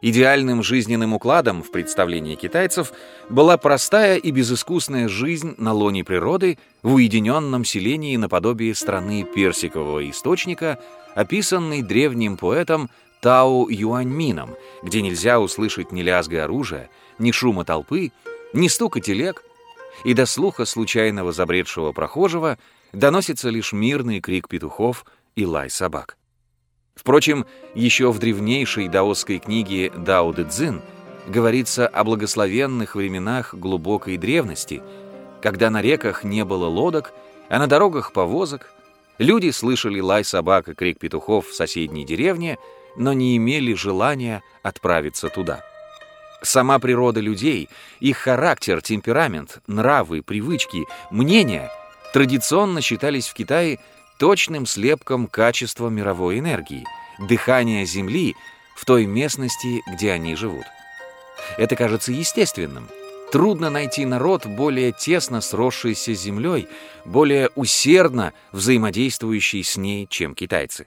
Идеальным жизненным укладом в представлении китайцев была простая и безыскусная жизнь на лоне природы в уединенном селении наподобие страны персикового источника, описанной древним поэтом Тао Юаньмином, где нельзя услышать ни лязга оружия, ни шума толпы, ни стука телег, и до слуха случайного забредшего прохожего доносится лишь мирный крик петухов и лай собак. Впрочем, еще в древнейшей даосской книге Дао Дэ Цзин говорится о благословенных временах глубокой древности, когда на реках не было лодок, а на дорогах повозок, люди слышали лай собак и крик петухов в соседней деревне, но не имели желания отправиться туда. Сама природа людей, их характер, темперамент, нравы, привычки, мнения традиционно считались в Китае точным слепком качества мировой энергии, дыхания Земли в той местности, где они живут. Это кажется естественным. Трудно найти народ, более тесно сросшийся с землей, более усердно взаимодействующий с ней, чем китайцы.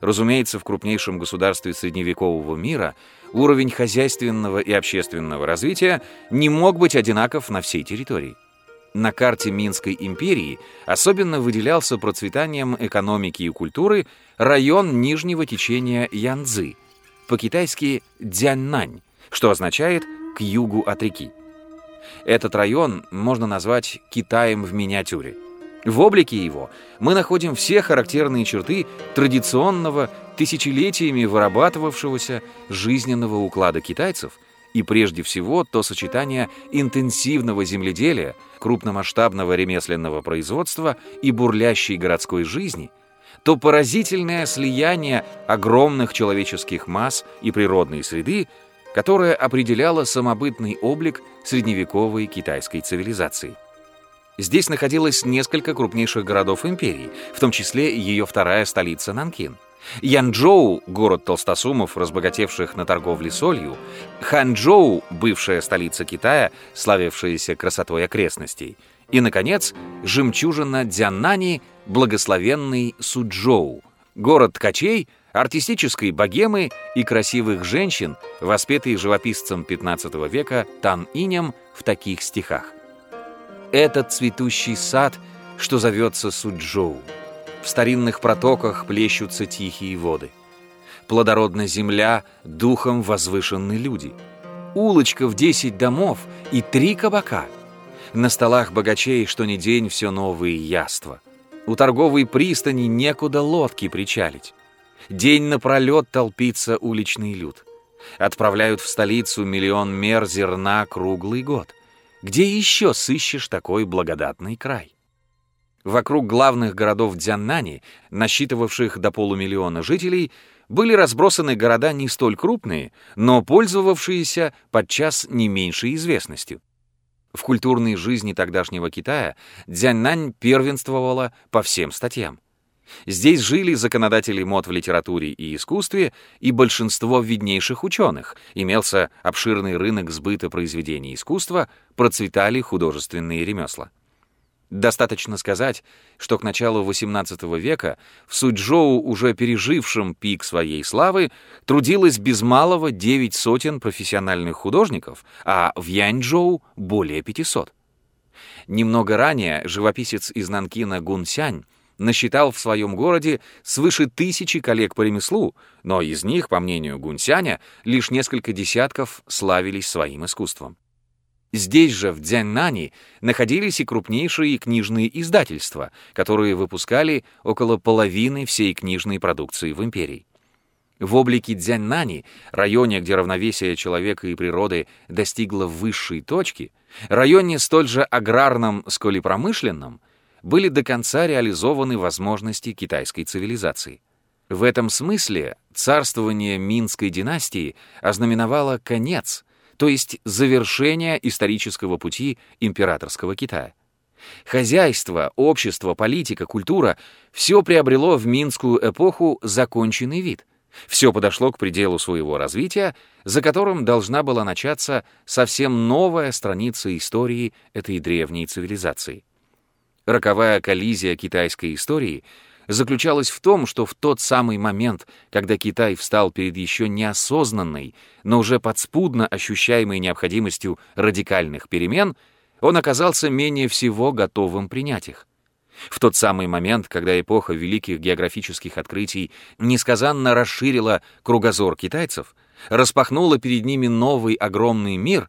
Разумеется, в крупнейшем государстве средневекового мира уровень хозяйственного и общественного развития не мог быть одинаков на всей территории. На карте Минской империи особенно выделялся процветанием экономики и культуры район нижнего течения Янцзы, по-китайски Дзяннань, что означает «к югу от реки». Этот район можно назвать Китаем в миниатюре. В облике его мы находим все характерные черты традиционного, тысячелетиями вырабатывавшегося жизненного уклада китайцев – и прежде всего то сочетание интенсивного земледелия, крупномасштабного ремесленного производства и бурлящей городской жизни, то поразительное слияние огромных человеческих масс и природной среды, которое определяло самобытный облик средневековой китайской цивилизации. Здесь находилось несколько крупнейших городов империи, в том числе ее вторая столица Нанкин – Янчжоу, город толстосумов, разбогатевших на торговле солью, Ханчжоу, бывшая столица Китая, славившаяся красотой окрестностей, и, наконец, жемчужина Дзяннани, благословенный Суджоу, город ткачей, артистической богемы и красивых женщин, воспетый живописцем XV века Тан Инем в таких стихах. «Этот цветущий сад, что зовется Суджоу». В старинных протоках плещутся тихие воды. Плодородна земля, духом возвышенны люди. Улочка в десять домов и три кабака. На столах богачей, что ни день, все новые яства. У торговой пристани некуда лодки причалить. День напролет толпится уличный люд. Отправляют в столицу миллион мер зерна круглый год. Где еще сыщешь такой благодатный край? Вокруг главных городов Дзяннани, насчитывавших до полумиллиона жителей, были разбросаны города не столь крупные, но пользовавшиеся подчас не меньшей известностью. В культурной жизни тогдашнего Китая Дзяннань первенствовала по всем статьям. Здесь жили законодатели мод в литературе и искусстве и большинство виднейших ученых, имелся обширный рынок сбыта произведений искусства, процветали художественные ремесла. Достаточно сказать, что к началу XVIII века в Суджоу, уже пережившем пик своей славы, трудилось без малого девять сотен профессиональных художников, а в Яньчжоу — более 500. Немного ранее живописец из Нанкина Гун Сянь насчитал в своем городе свыше тысячи коллег по ремеслу, но из них, по мнению Гунсяня, лишь несколько десятков славились своим искусством. Здесь же, в Дзяннани, находились и крупнейшие книжные издательства, которые выпускали около половины всей книжной продукции в империи. В облике Дзяннани, районе, где равновесие человека и природы достигло высшей точки, районе столь же аграрном, сколь и промышленном, были до конца реализованы возможности китайской цивилизации. В этом смысле царствование Минской династии ознаменовало конец — то есть завершение исторического пути императорского Китая. Хозяйство, общество, политика, культура — все приобрело в Минскую эпоху законченный вид. Все подошло к пределу своего развития, за которым должна была начаться совсем новая страница истории этой древней цивилизации. Роковая коллизия китайской истории заключалась в том, что в тот самый момент, когда Китай встал перед еще неосознанной, но уже подспудно ощущаемой необходимостью радикальных перемен, он оказался менее всего готовым принять их. В тот самый момент, когда эпоха великих географических открытий несказанно расширила кругозор китайцев, распахнула перед ними новый огромный мир,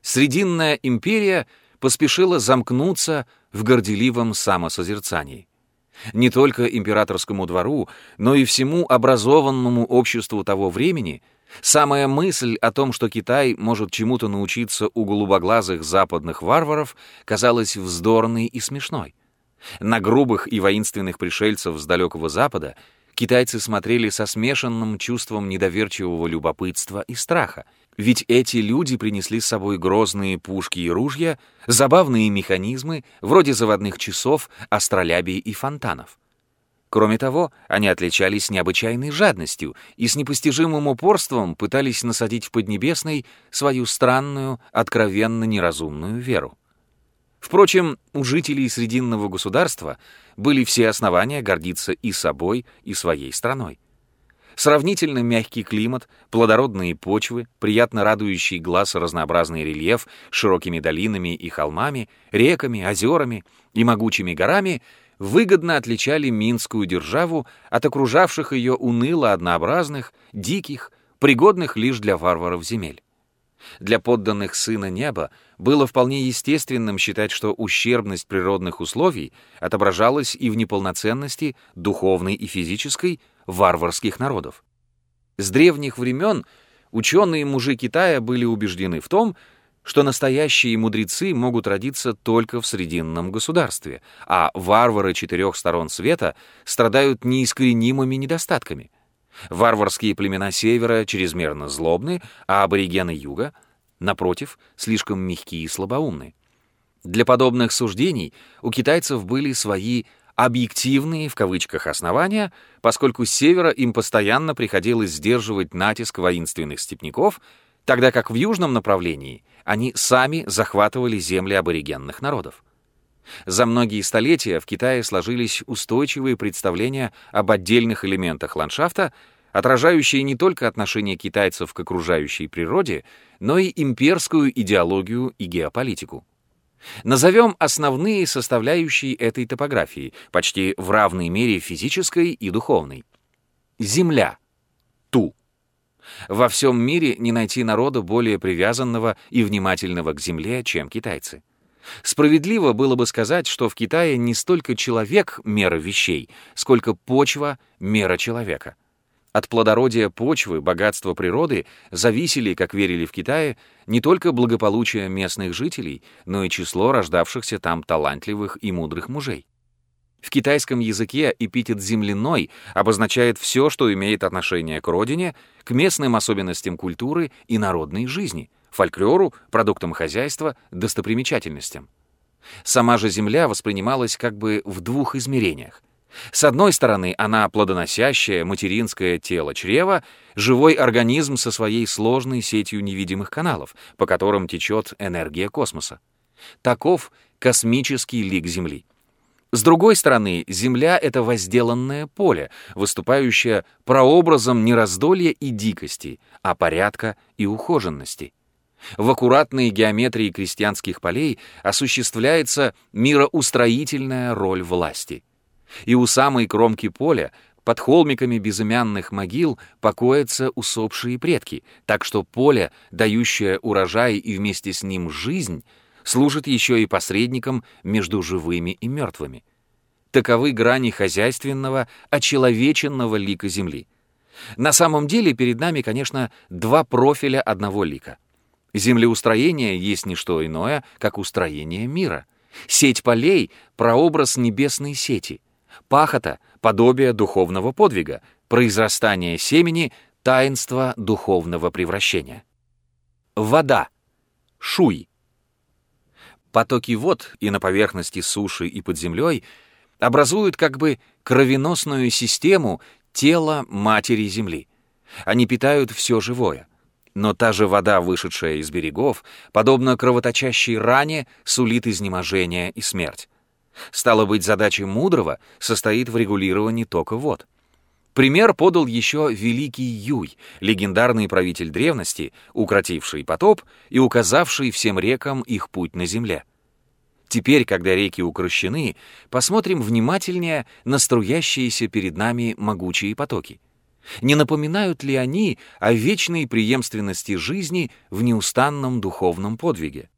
Срединная империя поспешила замкнуться в горделивом самосозерцании. Не только императорскому двору, но и всему образованному обществу того времени самая мысль о том, что Китай может чему-то научиться у голубоглазых западных варваров, казалась вздорной и смешной. На грубых и воинственных пришельцев с далекого Запада китайцы смотрели со смешанным чувством недоверчивого любопытства и страха, ведь эти люди принесли с собой грозные пушки и ружья, забавные механизмы, вроде заводных часов, астролябий и фонтанов. Кроме того, они отличались необычайной жадностью и с непостижимым упорством пытались насадить в Поднебесной свою странную, откровенно неразумную веру. Впрочем, у жителей Срединного государства были все основания гордиться и собой, и своей страной. Сравнительно мягкий климат, плодородные почвы, приятно радующий глаз разнообразный рельеф с широкими долинами и холмами, реками, озерами и могучими горами выгодно отличали Минскую державу от окружавших ее уныло однообразных, диких, пригодных лишь для варваров земель. Для подданных Сына Неба было вполне естественным считать, что ущербность природных условий отображалась и в неполноценности духовной и физической варварских народов. С древних времен ученые мужи Китая были убеждены в том, что настоящие мудрецы могут родиться только в Срединном государстве, а варвары четырех сторон света страдают неискоренимыми недостатками. Варварские племена Севера чрезмерно злобны, а аборигены Юга, напротив, слишком мягкие и слабоумны. Для подобных суждений у китайцев были свои объективные в кавычках основания, поскольку с севера им постоянно приходилось сдерживать натиск воинственных степняков, тогда как в южном направлении они сами захватывали земли аборигенных народов. За многие столетия в Китае сложились устойчивые представления об отдельных элементах ландшафта, отражающие не только отношение китайцев к окружающей природе, но и имперскую идеологию и геополитику. Назовем основные составляющие этой топографии, почти в равной мере физической и духовной. Земля. Ту. Во всем мире не найти народа более привязанного и внимательного к земле, чем китайцы. Справедливо было бы сказать, что в Китае не столько человек — мера вещей, сколько почва — мера человека. От плодородия почвы, богатства природы зависели, как верили в Китае, не только благополучие местных жителей, но и число рождавшихся там талантливых и мудрых мужей. В китайском языке эпитет «земляной» обозначает все, что имеет отношение к родине, к местным особенностям культуры и народной жизни, фольклору, продуктам хозяйства, достопримечательностям. Сама же земля воспринималась как бы в двух измерениях. С одной стороны, она плодоносящее материнское тело чрева, живой организм со своей сложной сетью невидимых каналов, по которым течет энергия космоса. Таков космический лик Земли. С другой стороны, Земля — это возделанное поле, выступающее прообразом не раздолья и дикости, а порядка и ухоженности. В аккуратной геометрии крестьянских полей осуществляется мироустроительная роль власти — и у самой кромки поля, под холмиками безымянных могил, покоятся усопшие предки, так что поле, дающее урожай и вместе с ним жизнь, служит еще и посредником между живыми и мертвыми. Таковы грани хозяйственного, очеловеченного лика Земли. На самом деле перед нами, конечно, два профиля одного лика. Землеустроение есть не что иное, как устроение мира. Сеть полей — прообраз небесной сети — Пахота — подобие духовного подвига, произрастание семени — таинство духовного превращения. Вода. Шуй. Потоки вод и на поверхности суши, и под землей образуют как бы кровеносную систему тела Матери Земли. Они питают все живое. Но та же вода, вышедшая из берегов, подобно кровоточащей ране, сулит изнеможение и смерть. Стало быть, задача мудрого состоит в регулировании тока вод. Пример подал еще великий Юй, легендарный правитель древности, укротивший потоп и указавший всем рекам их путь на земле. Теперь, когда реки укрощены, посмотрим внимательнее на струящиеся перед нами могучие потоки. Не напоминают ли они о вечной преемственности жизни в неустанном духовном подвиге?